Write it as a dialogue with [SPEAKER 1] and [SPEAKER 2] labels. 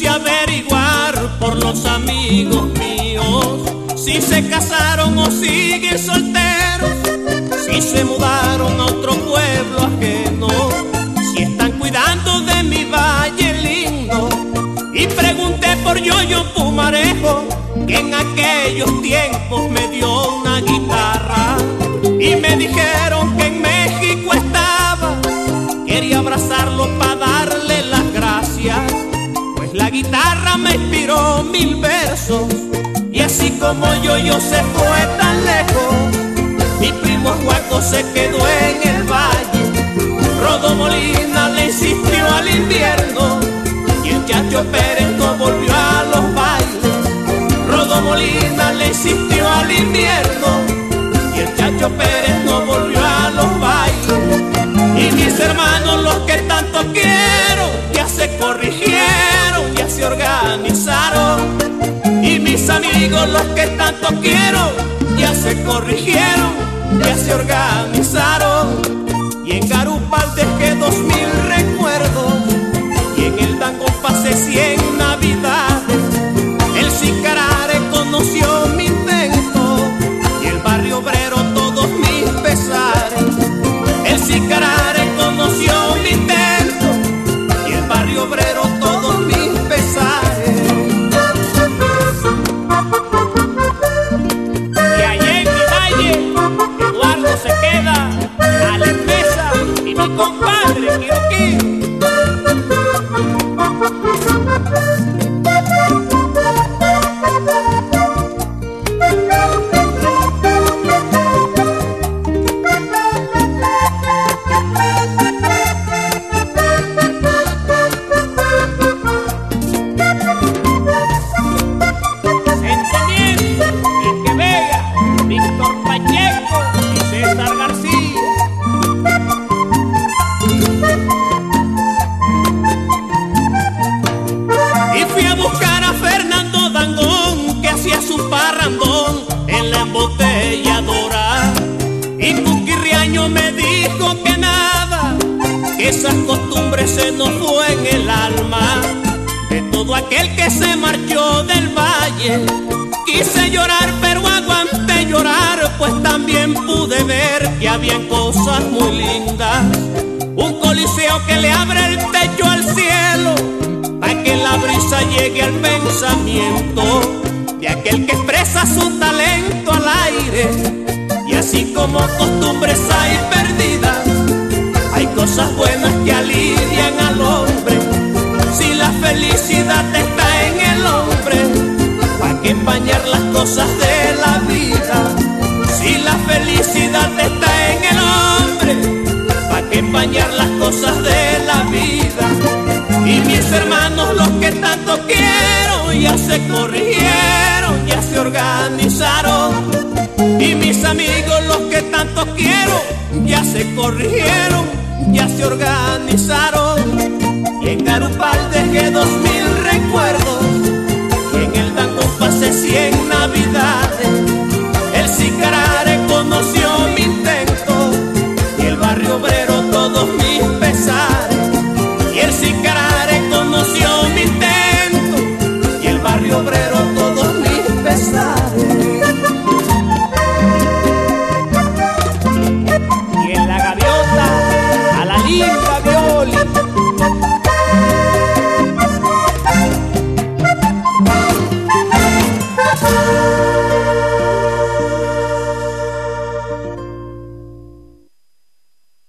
[SPEAKER 1] preocupar por los amigos míos, si se casaron o siguen solteros, si se mudaron a otro pueblo ajeno, si están cuidando de mi valle lindo. Y pregunté por Yoyo Pumarejo, que en aquellos tiempos me dio una guitarra, y me dijeron que guitarra me inspiró mil versos y así como yo yo se fue tan lejos, mi primo Juaco se quedó en el valle. Rodo Molina le insistió al invierno y el Chacho Pérez no volvió a los bailes. Rodo Molina le insistió al invierno y el Chacho Pérez Y mis amigos los que tanto quiero ya se corrigieron, ya se organizaron. Cuquirriaño me dijo que nada, que esas costumbres se nos fue en el alma. De todo aquel que se marchó del valle, quise llorar pero aguanté llorar, pues también pude ver que habían cosas muy lindas. Un coliseo que le abre el techo al cielo para que la brisa llegue al pensamiento de aquel que expresa su talento al aire. Así como costumbres hay perdidas, hay cosas buenas que alivian al hombre. Si la felicidad está en el hombre, ¿para qué empañar las cosas de la vida? Si la felicidad está en el hombre, ¿para qué empañar las cosas de la vida? Y mis hermanos, los que tanto quiero, ya se corrigieron, ya se organizaron. Y mis amigos, ya se corrigieron, ya se organizaron. Y en Garupal dejé dos mil recuerdos, y en el tango pasé cien navidades. El Sicarare